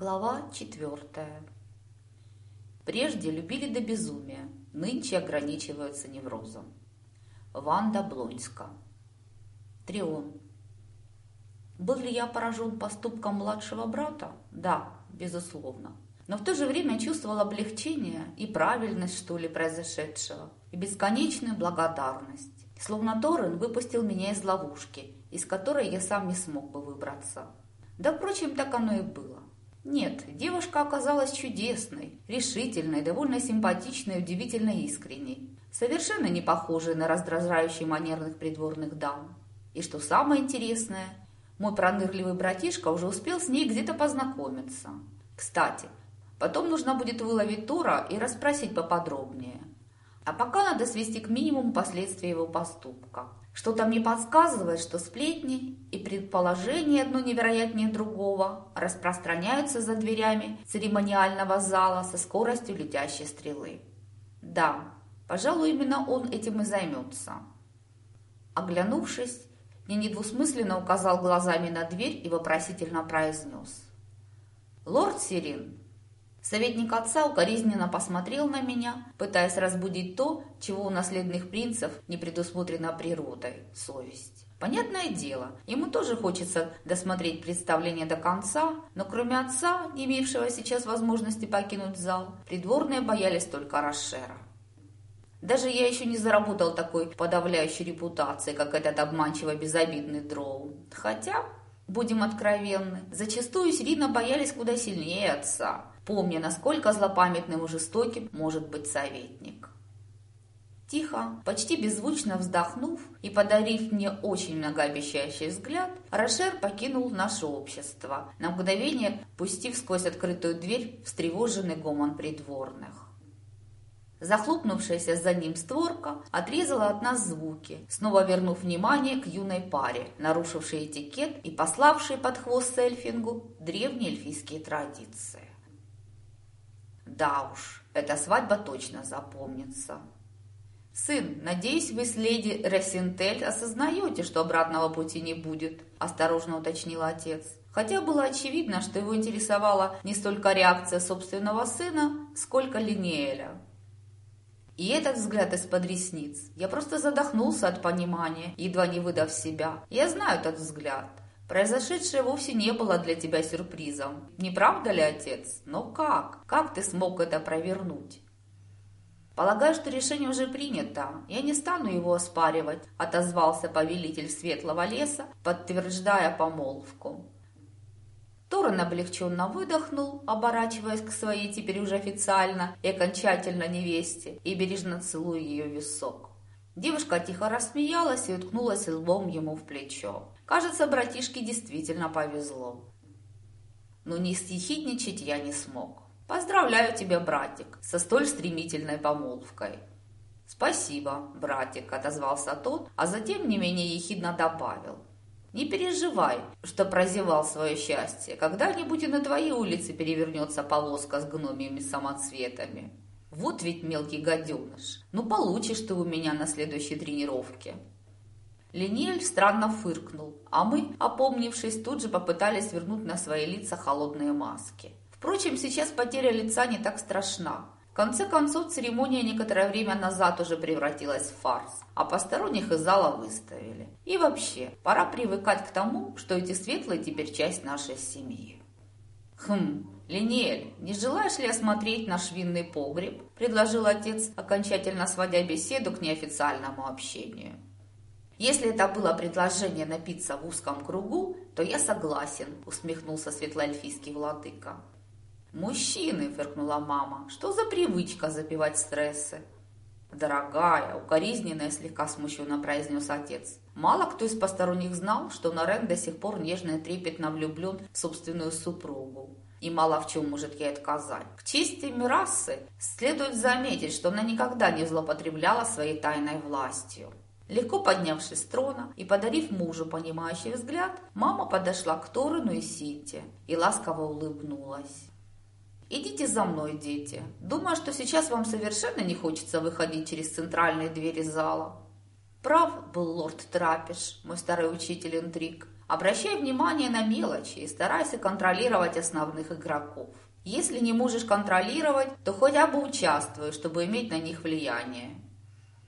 Глава четвертая. Прежде любили до безумия, нынче ограничиваются неврозом. Ванда Блонска. Трион. Был ли я поражен поступком младшего брата? Да, безусловно. Но в то же время чувствовал облегчение и правильность, что ли, произошедшего, и бесконечную благодарность. Словно Торрен выпустил меня из ловушки, из которой я сам не смог бы выбраться. Да, впрочем, так оно и было. Нет, девушка оказалась чудесной, решительной, довольно симпатичной удивительно искренней. Совершенно не похожей на раздражающий манерных придворных дам. И что самое интересное, мой пронырливый братишка уже успел с ней где-то познакомиться. Кстати, потом нужно будет выловить Тура и расспросить поподробнее. А пока надо свести к минимуму последствия его поступка. Что-то мне подсказывает, что сплетни и предположения одно невероятнее другого распространяются за дверями церемониального зала со скоростью летящей стрелы. Да, пожалуй, именно он этим и займется. Оглянувшись, мне недвусмысленно указал глазами на дверь и вопросительно произнес. «Лорд Сирин, Советник отца укоризненно посмотрел на меня, пытаясь разбудить то, чего у наследных принцев не предусмотрено природой – совесть. Понятное дело, ему тоже хочется досмотреть представление до конца, но кроме отца, не имевшего сейчас возможности покинуть зал, придворные боялись только Рошера. Даже я еще не заработал такой подавляющей репутации, как этот обманчиво безобидный дроу. Хотя, будем откровенны, зачастую Сирина боялись куда сильнее отца помня, насколько злопамятным и жестоким может быть советник. Тихо, почти беззвучно вздохнув и подарив мне очень многообещающий взгляд, Рошер покинул наше общество, на мгновение пустив сквозь открытую дверь встревоженный гомон придворных. Захлопнувшаяся за ним створка отрезала от нас звуки, снова вернув внимание к юной паре, нарушившей этикет и пославшей под хвост сельфингу древние эльфийские традиции. Да уж, эта свадьба точно запомнится. «Сын, надеюсь, вы с леди Рассентель осознаете, что обратного пути не будет», – осторожно уточнил отец. Хотя было очевидно, что его интересовала не столько реакция собственного сына, сколько Линеэля. И этот взгляд из-под ресниц. Я просто задохнулся от понимания, едва не выдав себя. Я знаю этот взгляд. Произошедшее вовсе не было для тебя сюрпризом. Не правда ли, отец? Но как? Как ты смог это провернуть? Полагаю, что решение уже принято. Я не стану его оспаривать, отозвался повелитель Светлого леса, подтверждая помолвку. Торрен облегченно выдохнул, оборачиваясь к своей теперь уже официально и окончательно невесте и бережно целуя ее висок. Девушка тихо рассмеялась и уткнулась лбом ему в плечо. Кажется, братишке действительно повезло. Но не стихидничать я не смог. Поздравляю тебя, братик, со столь стремительной помолвкой. Спасибо, братик, отозвался тот, а затем не менее ехидно добавил. Не переживай, что прозевал свое счастье. Когда-нибудь и на твоей улице перевернется повозка с гномиями самоцветами. Вот ведь мелкий гаденыш. Ну, получишь ты у меня на следующей тренировке. Линель странно фыркнул, а мы, опомнившись, тут же попытались вернуть на свои лица холодные маски. Впрочем, сейчас потеря лица не так страшна. В конце концов, церемония некоторое время назад уже превратилась в фарс, а посторонних из зала выставили. И вообще, пора привыкать к тому, что эти светлые теперь часть нашей семьи. «Хм, Линель, не желаешь ли осмотреть наш винный погреб?» – предложил отец, окончательно сводя беседу к неофициальному общению. «Если это было предложение напиться в узком кругу, то я согласен», – усмехнулся светлоэльфийский владыка. «Мужчины», – фыркнула мама, – «что за привычка запивать стрессы?» «Дорогая», – укоризненно слегка смущенно произнес отец. Мало кто из посторонних знал, что Нарен до сих пор нежно и трепетно влюблен в собственную супругу. И мало в чем может ей отказать. К чести Мирасы следует заметить, что она никогда не злоупотребляла своей тайной властью. Легко поднявшись с трона и подарив мужу понимающий взгляд, мама подошла к Торину и Сите и ласково улыбнулась. «Идите за мной, дети. Думаю, что сейчас вам совершенно не хочется выходить через центральные двери зала». Прав был лорд Трапеш, мой старый учитель интриг. Обращай внимание на мелочи и старайся контролировать основных игроков. Если не можешь контролировать, то хотя бы участвуй, чтобы иметь на них влияние.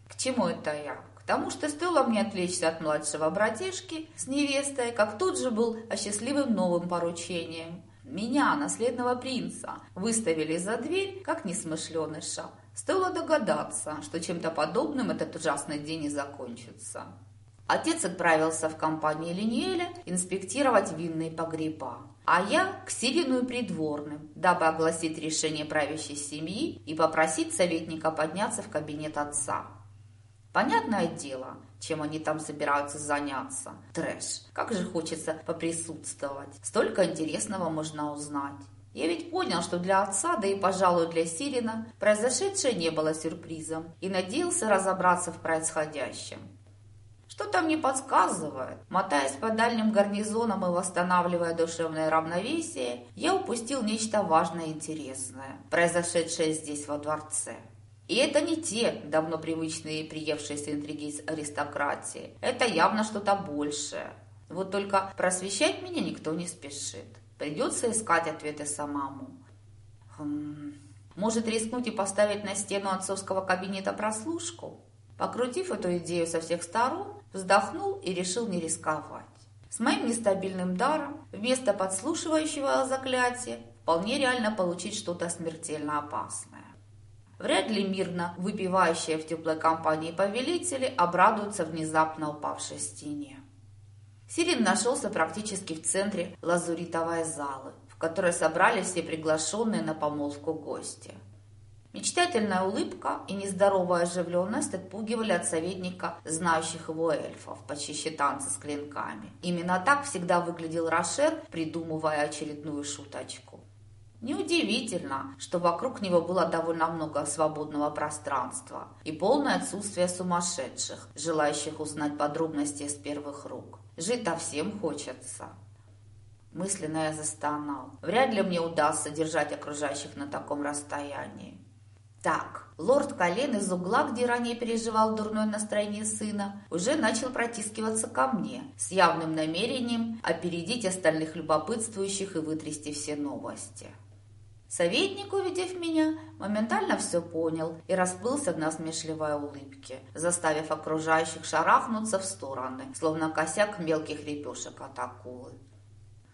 К чему это я? Тому, что стоило мне отвлечься от младшего братишки с невестой, как тут же был осчастливым новым поручением. Меня, наследного принца, выставили за дверь, как несмышленыша. Стоило догадаться, что чем-то подобным этот ужасный день и закончится. Отец отправился в компанию Линиэля инспектировать винные погреба, а я к Сирину и придворным, дабы огласить решение правящей семьи и попросить советника подняться в кабинет отца. Понятное дело, чем они там собираются заняться. Трэш. Как же хочется поприсутствовать. Столько интересного можно узнать. Я ведь понял, что для отца, да и, пожалуй, для Сирина, произошедшее не было сюрпризом и надеялся разобраться в происходящем. Что-то мне подсказывает. Мотаясь по дальним гарнизонам и восстанавливая душевное равновесие, я упустил нечто важное и интересное, произошедшее здесь во дворце. И это не те давно привычные приевшиеся интриги аристократии. Это явно что-то большее. Вот только просвещать меня никто не спешит. Придется искать ответы самому. Хм. Может рискнуть и поставить на стену отцовского кабинета прослушку? Покрутив эту идею со всех сторон, вздохнул и решил не рисковать. С моим нестабильным даром вместо подслушивающего заклятия вполне реально получить что-то смертельно опасное. Вряд ли мирно выпивающие в теплой компании повелители обрадуются внезапно упавшей стене. Сирин нашелся практически в центре лазуритовой залы, в которой собрались все приглашенные на помолвку гости. Мечтательная улыбка и нездоровая оживленность отпугивали от советника знающих его эльфов, почище танцы с клинками. Именно так всегда выглядел Рошер, придумывая очередную шуточку. Неудивительно, что вокруг него было довольно много свободного пространства и полное отсутствие сумасшедших, желающих узнать подробности из первых рук. Жить-то всем хочется. Мысленно я застонал. Вряд ли мне удастся держать окружающих на таком расстоянии. Так, лорд Колен из угла, где ранее переживал дурное настроение сына, уже начал протискиваться ко мне с явным намерением опередить остальных любопытствующих и вытрясти все новости. Советник, увидев меня, моментально все понял и расплылся в насмешливой улыбке, заставив окружающих шарахнуться в стороны, словно косяк мелких лепешек от акулы.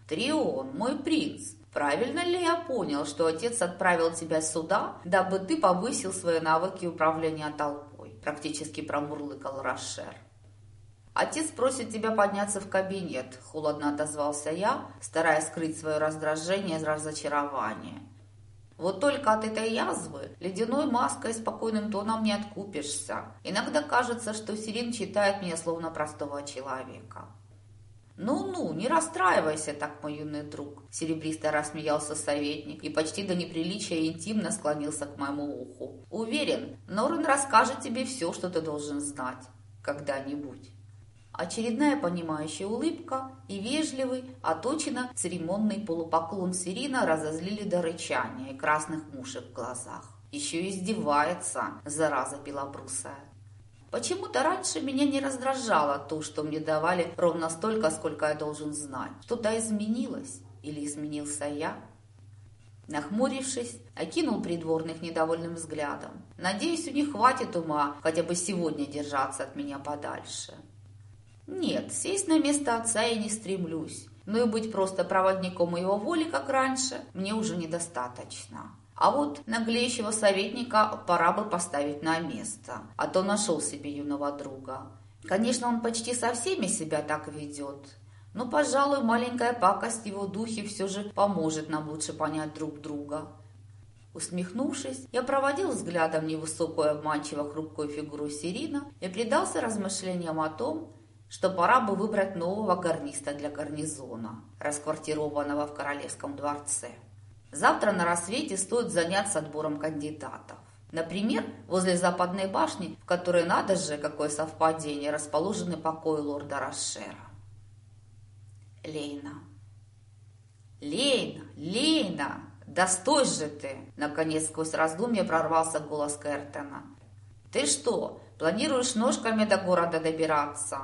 «Трион, мой принц, Правильно ли я понял, что отец отправил тебя сюда, дабы ты повысил свои навыки управления толпой? Практически промурлыкал Рошер. Отец просит тебя подняться в кабинет, холодно отозвался я, стараясь скрыть свое раздражение и разочарование. Вот только от этой язвы ледяной маской и спокойным тоном не откупишься. Иногда кажется, что Сирин читает меня словно простого человека. «Ну-ну, не расстраивайся так, мой юный друг», – серебристо рассмеялся советник и почти до неприличия интимно склонился к моему уху. «Уверен, Норрен расскажет тебе все, что ты должен знать. Когда-нибудь». Очередная понимающая улыбка и вежливый, точно церемонный полупоклон Сирина разозлили до рычания и красных мушек в глазах. Еще издевается, зараза белобрусая. Почему-то раньше меня не раздражало то, что мне давали ровно столько, сколько я должен знать. Что-то изменилось или изменился я? Нахмурившись, окинул придворных недовольным взглядом. Надеюсь, у них хватит ума хотя бы сегодня держаться от меня подальше. Нет, сесть на место отца я не стремлюсь, но и быть просто проводником его воли, как раньше, мне уже недостаточно. А вот наглеющего советника пора бы поставить на место, а то нашел себе юного друга. Конечно, он почти со всеми себя так ведет, но, пожалуй, маленькая пакость его духе все же поможет нам лучше понять друг друга. Усмехнувшись, я проводил взглядом невысокую обманчиво хрупкую фигуру Сирина и предался размышлениям о том, что пора бы выбрать нового гарниста для гарнизона, расквартированного в королевском дворце. Завтра на рассвете стоит заняться отбором кандидатов. Например, возле западной башни, в которой, надо же, какое совпадение, расположены покои лорда Рошера. Лейна. Лейна, Лейна, да стой же ты! Наконец сквозь раздумье прорвался голос Кертона. Ты что, Планируешь ножками до города добираться?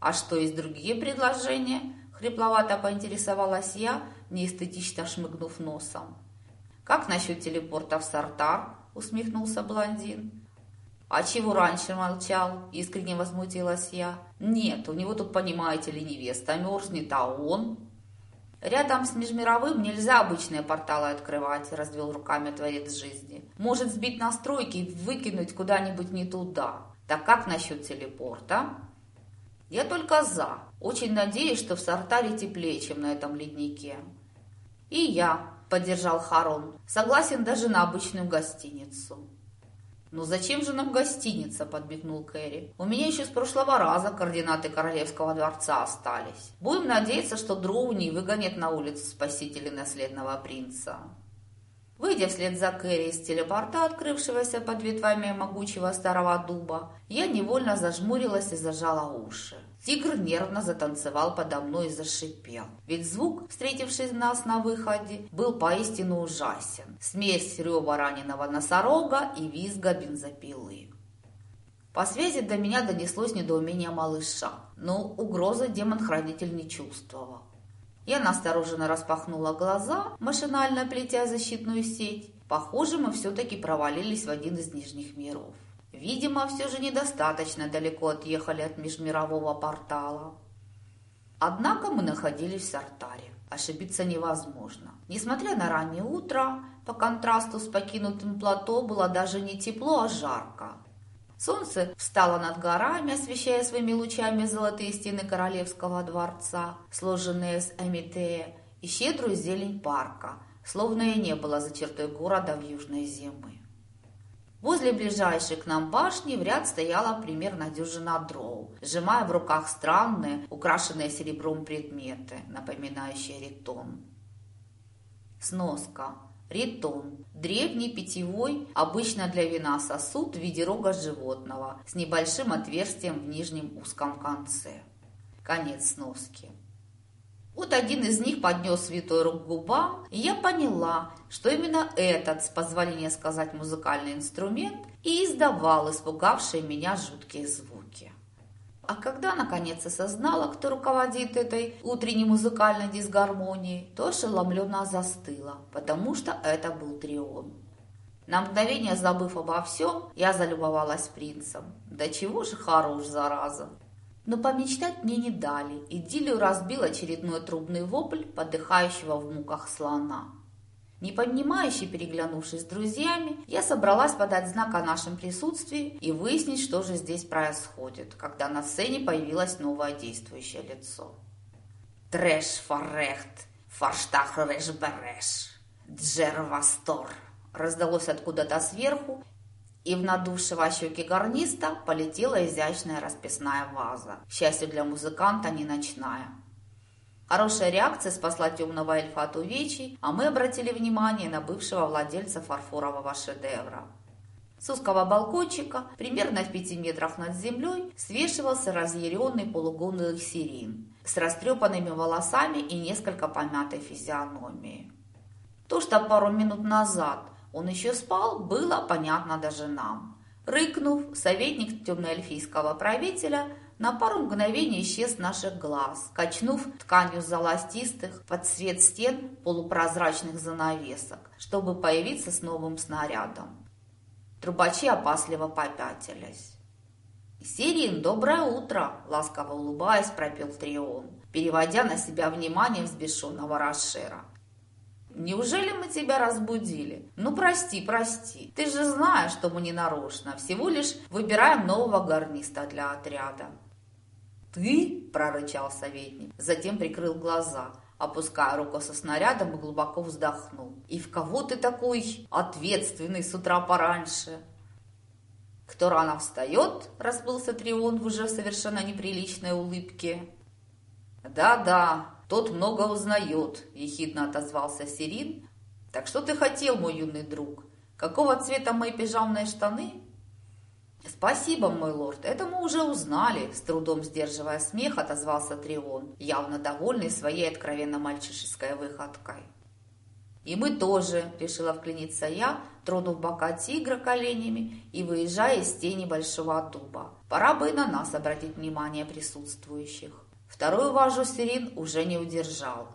А что, есть другие предложения? Хрипловато поинтересовалась я, неэстетично шмыгнув носом. «Как насчет телепорта в Сартар?» – усмехнулся блондин. «А чего раньше молчал?» – искренне возмутилась я. «Нет, у него тут, понимаете ли, невеста мерзнет, а он...» «Рядом с Межмировым нельзя обычные порталы открывать», – развел руками творец жизни. «Может сбить настройки и выкинуть куда-нибудь не туда. Так как насчет телепорта?» «Я только за. Очень надеюсь, что в Сартаре теплее, чем на этом леднике». «И я», – поддержал Харон, – «согласен даже на обычную гостиницу». «Ну зачем же нам гостиница?» – подбегнул Кэрри. «У меня еще с прошлого раза координаты Королевского дворца остались. Будем надеяться, что Дроу не выгонит на улицу спасителей наследного принца». Выйдя вслед за Кэрри из телепорта, открывшегося под ветвями могучего старого дуба, я невольно зажмурилась и зажала уши. Тигр нервно затанцевал подо мной и зашипел. Ведь звук, встретивший нас на выходе, был поистину ужасен. Смесь рева раненого носорога и визга бензопилы. По связи до меня донеслось недоумение малыша, но угрозы демон-хранитель не чувствовал. Я настороженно распахнула глаза, машинально плетя защитную сеть. Похоже, мы все-таки провалились в один из нижних миров. Видимо, все же недостаточно далеко отъехали от межмирового портала. Однако мы находились в Сартаре. Ошибиться невозможно. Несмотря на раннее утро, по контрасту с покинутым плато было даже не тепло, а жарко. Солнце встало над горами, освещая своими лучами золотые стены королевского дворца, сложенные из эмитея, и щедрую зелень парка, словно и не было за чертой города в южной зимы. Возле ближайшей к нам башни в ряд стояла примерно дюжина дроу, сжимая в руках странные, украшенные серебром предметы, напоминающие ритон. Сноска. Ритон – древний питьевой, обычно для вина сосуд в виде рога животного с небольшим отверстием в нижнем узком конце. Конец сноски. Вот один из них поднес святой рук к губам, и я поняла, что именно этот, с позволения сказать, музыкальный инструмент и издавал испугавшие меня жуткие звуки. А когда наконец осознала, кто руководит этой утренней музыкальной дисгармонией, то ошеломленно застыла, потому что это был Трион. На мгновение забыв обо всем, я залюбовалась принцем. Да чего же хорош, зараза! Но помечтать мне не дали. Идиллию разбил очередной трубный вопль подыхающего в муках слона. Не понимающий, переглянувшись с друзьями, я собралась подать знак о нашем присутствии и выяснить, что же здесь происходит, когда на сцене появилось новое действующее лицо. «Трэш форрехт, форштах решбереш, джервастор!» раздалось откуда-то сверху, и в надувшего щеки гарниста полетела изящная расписная ваза. К счастью для музыканта, не ночная. Хорошая реакция спасла темного эльфа от увечий, а мы обратили внимание на бывшего владельца фарфорового шедевра. С узкого балкончика, примерно в пяти метрах над землей, свешивался разъяренный полугонный сирин с растрепанными волосами и несколько помятой физиономией. То, что пару минут назад он еще спал, было понятно даже нам. Рыкнув, советник темноэльфийского правителя на пару мгновений исчез наших глаз, качнув тканью золотистых под цвет стен полупрозрачных занавесок, чтобы появиться с новым снарядом. Трубачи опасливо попятились. «Сирин, доброе утро!» – ласково улыбаясь, пропел Трион, переводя на себя внимание взбешенного Рашера. Неужели мы тебя разбудили? Ну, прости, прости. Ты же знаешь, что мы не нарочно. Всего лишь выбираем нового гарниста для отряда. Ты? прорычал советник. Затем прикрыл глаза, опуская руку со снарядом и глубоко вздохнул. И в кого ты такой ответственный с утра пораньше? Кто рано встает, расплылся Трион в уже совершенно неприличной улыбке. Да-да, тот много узнает, ехидно отозвался Сирин. Так что ты хотел, мой юный друг? Какого цвета мои пижамные штаны? «Спасибо, мой лорд, это мы уже узнали», – с трудом сдерживая смех, отозвался Трион, явно довольный своей откровенно мальчишеской выходкой. «И мы тоже», — решила вклиниться я, тронув бока тигра коленями и выезжая из тени большого дуба. Пора бы на нас обратить внимание присутствующих. Вторую важу Сирин уже не удержал.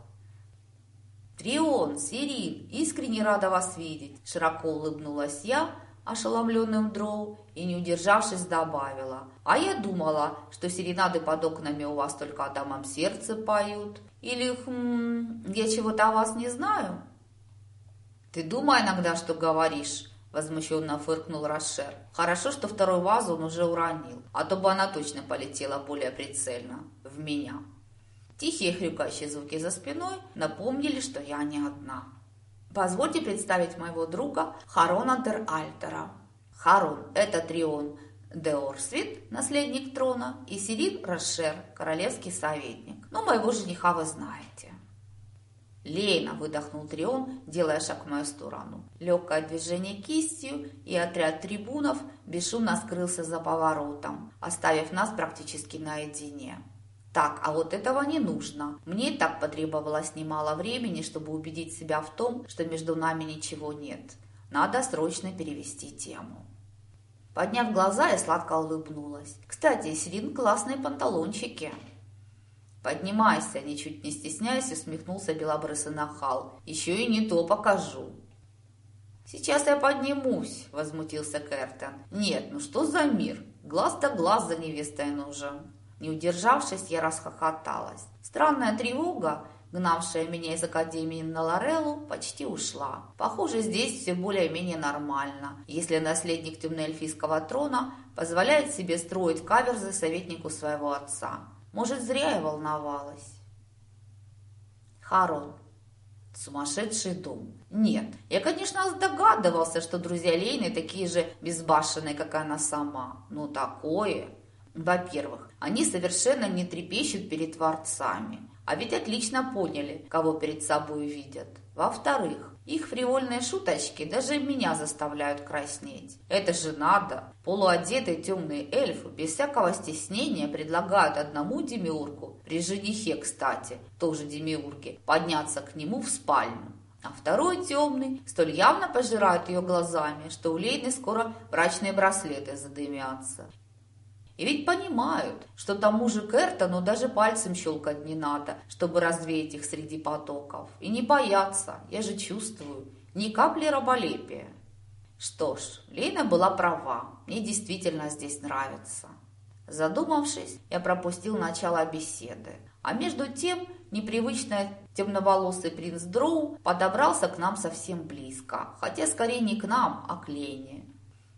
«Трион, Сирин, искренне рада вас видеть!» Широко улыбнулась я, ошеломленным дроу, и, не удержавшись, добавила. «А я думала, что серенады под окнами у вас только о дамом сердце поют. Или, хм, я чего-то о вас не знаю?» «Ты думай иногда, что говоришь», — возмущенно фыркнул Рошер. «Хорошо, что второй вазу он уже уронил, а то бы она точно полетела более прицельно в меня». Тихие хрюкающие звуки за спиной напомнили, что я не одна. Позвольте представить моего друга Харона дер Альтера. Харон – это Трион де Орсвит, наследник трона, и Сирин Рошер, королевский советник. Но моего жениха вы знаете. Лейна выдохнул Трион, делая шаг в мою сторону. Легкое движение кистью, и отряд трибунов бесшумно скрылся за поворотом, оставив нас практически наедине. Так, а вот этого не нужно. Мне и так потребовалось немало времени, чтобы убедить себя в том, что между нами ничего нет. Надо срочно перевести тему. Подняв глаза, я сладко улыбнулась. «Кстати, Селин классные панталончики». «Поднимайся!» – ничуть не стесняясь, усмехнулся белобрысый нахал. «Еще и не то покажу». «Сейчас я поднимусь», – возмутился Кертон. «Нет, ну что за мир? Глаз да глаз за невестой нужен». Не удержавшись, я расхохоталась. Странная тревога, гнавшая меня из Академии на Лореллу, почти ушла. Похоже, здесь все более-менее нормально, если наследник темноэльфийского трона позволяет себе строить каверзы советнику своего отца. Может, зря я волновалась. Харон. Сумасшедший дом. Нет, я, конечно, догадывался, что друзья Лейны такие же безбашенные, как она сама. Но такое... Во-первых, они совершенно не трепещут перед творцами, а ведь отлично поняли, кого перед собой видят. Во-вторых, их фривольные шуточки даже меня заставляют краснеть. Это же надо. Полуодетые темные эльфы без всякого стеснения предлагают одному демиургу, при женихе, кстати, тоже демиурге, подняться к нему в спальню. А второй темный столь явно пожирает ее глазами, что у Лейны скоро брачные браслеты задымятся. И ведь понимают, что тому же Кертону даже пальцем щелкать не надо, чтобы развеять их среди потоков. И не боятся, я же чувствую, ни капли раболепия. Что ж, Лена была права, мне действительно здесь нравится. Задумавшись, я пропустил начало беседы. А между тем непривычный темноволосый принц Дроу подобрался к нам совсем близко, хотя скорее не к нам, а к Лене.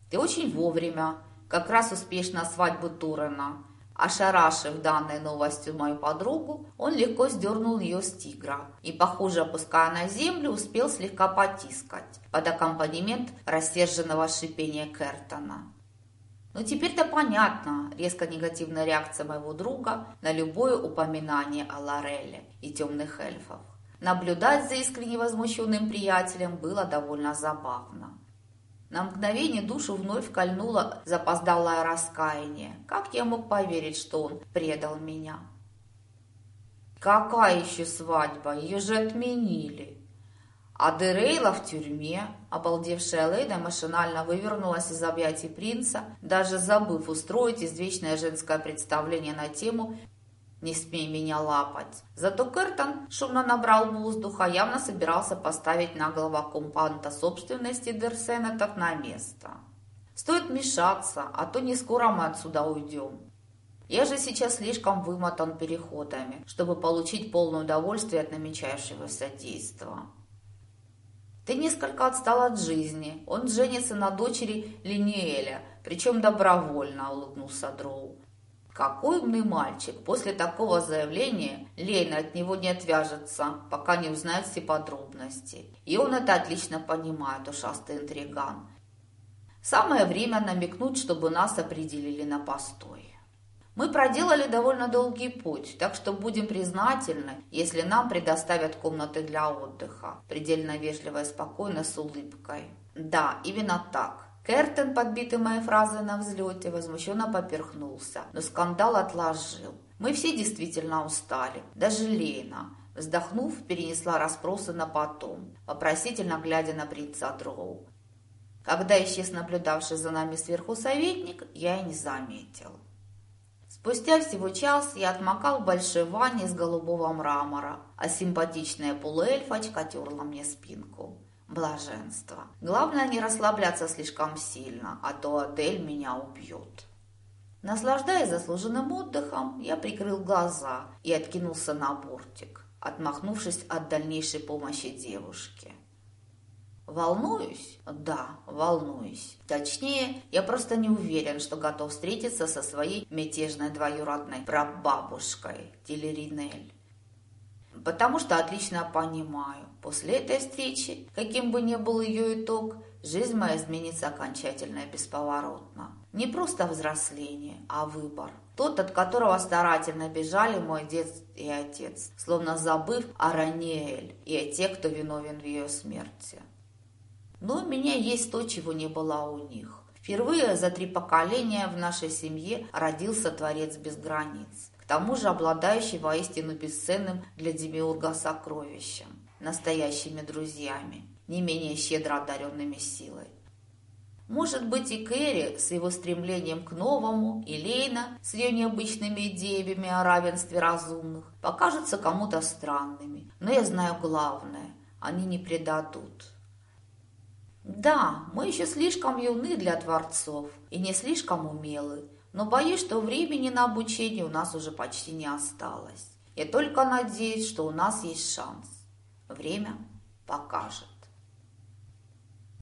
«Ты очень вовремя», как раз успешно свадьбу Турена. Ошарашив данной новостью мою подругу, он легко сдернул ее с тигра и, похоже, опуская на землю, успел слегка потискать под аккомпанемент рассерженного шипения Кертона. Ну теперь-то понятно резко негативная реакция моего друга на любое упоминание о Лорелле и темных эльфах. Наблюдать за искренне возмущенным приятелем было довольно забавно. На мгновение душу вновь кольнуло запоздалое раскаяние. Как я мог поверить, что он предал меня? Какая еще свадьба? Ее же отменили. А Дерейла в тюрьме, обалдевшая Лейда машинально вывернулась из объятий принца, даже забыв устроить извечное женское представление на тему не смей меня лапать. Зато Кертон шумно набрал воздуха, явно собирался поставить наглого компанта собственности Дерсенетов на место. Стоит мешаться, а то не скоро мы отсюда уйдем. Я же сейчас слишком вымотан переходами, чтобы получить полное удовольствие от намечающегося действа. Ты несколько отстал от жизни. Он женится на дочери Линиэля, причем добровольно, улыбнулся Дроу. Какой умный мальчик! После такого заявления Лейна от него не отвяжется, пока не узнает все подробности. И он это отлично понимает, ушастый интриган. Самое время намекнуть, чтобы нас определили на постой. Мы проделали довольно долгий путь, так что будем признательны, если нам предоставят комнаты для отдыха. Предельно вежливо и спокойно с улыбкой. Да, именно так. Кертен, подбитый моей фразой на взлете, возмущенно поперхнулся, но скандал отложил. Мы все действительно устали, даже Лейна. Вздохнув, перенесла расспросы на потом, вопросительно глядя на принца Дроу. Когда исчез наблюдавший за нами сверху советник, я и не заметил. Спустя всего час я отмокал в большой ванне из голубого мрамора, а симпатичная полуэльфочка терла мне спинку. Блаженство. Главное не расслабляться слишком сильно, а то Адель меня убьет. Наслаждаясь заслуженным отдыхом, я прикрыл глаза и откинулся на бортик, отмахнувшись от дальнейшей помощи девушке. Волнуюсь? Да, волнуюсь. Точнее, я просто не уверен, что готов встретиться со своей мятежной двоюродной прабабушкой Телеринель. Потому что отлично понимаю, после этой встречи, каким бы ни был ее итог, жизнь моя изменится окончательно и бесповоротно. Не просто взросление, а выбор. Тот, от которого старательно бежали мой дед и отец, словно забыв о Ранеэль и о тех, кто виновен в ее смерти. Но у меня есть то, чего не было у них. Впервые за три поколения в нашей семье родился Творец без границ. К тому же обладающий воистину бесценным для Демиурга сокровищем, настоящими друзьями, не менее щедро одаренными силой. Может быть и Кэрри с его стремлением к новому, и Лейна с ее необычными идеями о равенстве разумных покажутся кому-то странными. Но я знаю главное – они не предадут. Да, мы еще слишком юны для творцов и не слишком умелы, но боюсь, что времени на обучение у нас уже почти не осталось. Я только надеюсь, что у нас есть шанс. Время покажет.